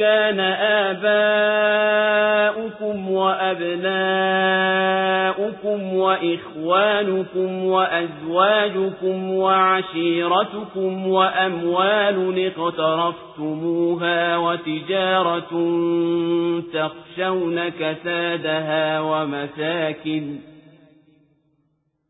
كان آباؤكم وأبناؤكم وإخوانكم وأزواجكم وعشيرتكم وأموال اقترفتموها وتجارة تخشون كسادها ومساكن